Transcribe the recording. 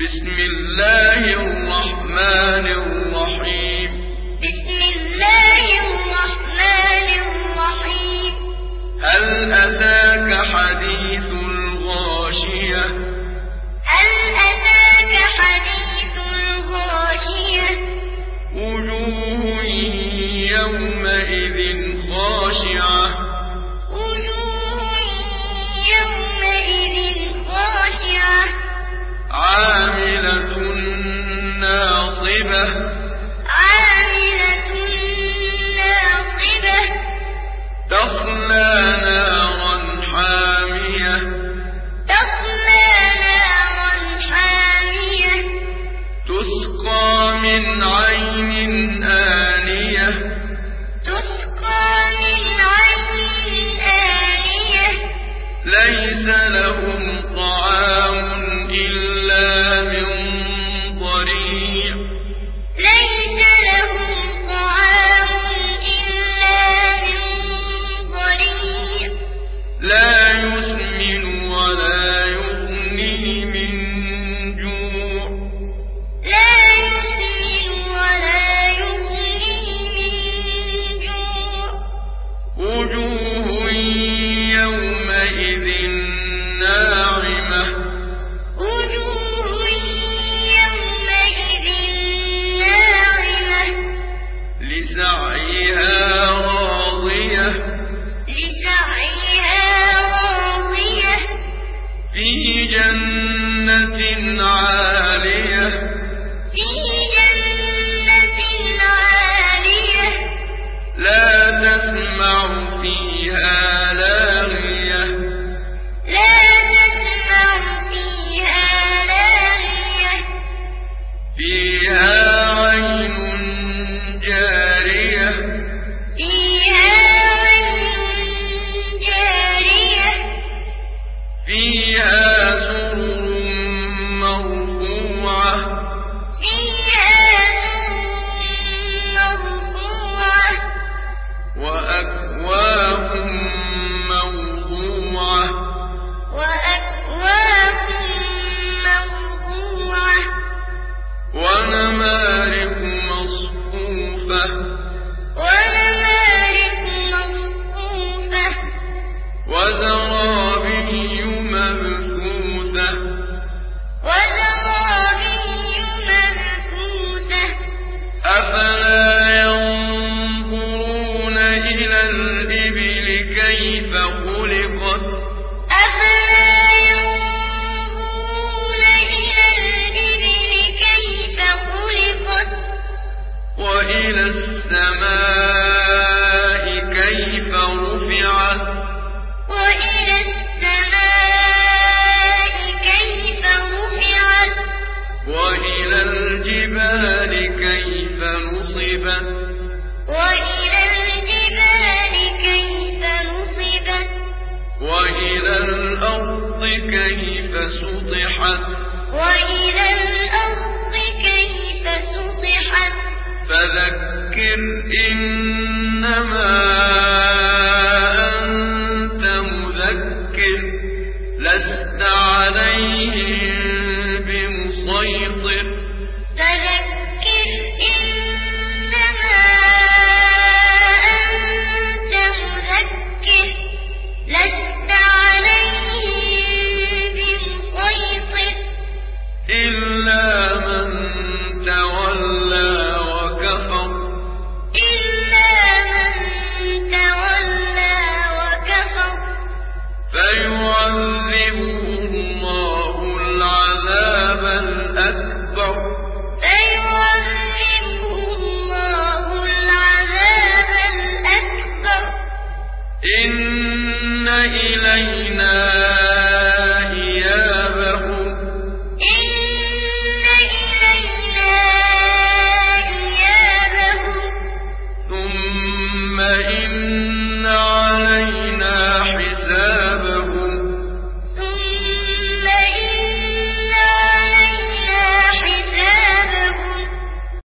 بسم الله الرحمن الرحيم. بسم الله الرحمن الرحيم. هل أتاك حديث الغاشية؟ هل أتاك الإبل كيف خلقت. أفلا ينظرون إلى الإبل كيف خلقت؟ وإلى السماء كيف رفعت؟ وإلى السماء كيف رفعت؟ وإلى الجبال كيف نصبت؟ سُطِحَتْ وَإِلَى الْأَرْضِ كَيْفَ سُطِحَتْ فَذَكِّرْ إِنَّمَا إليه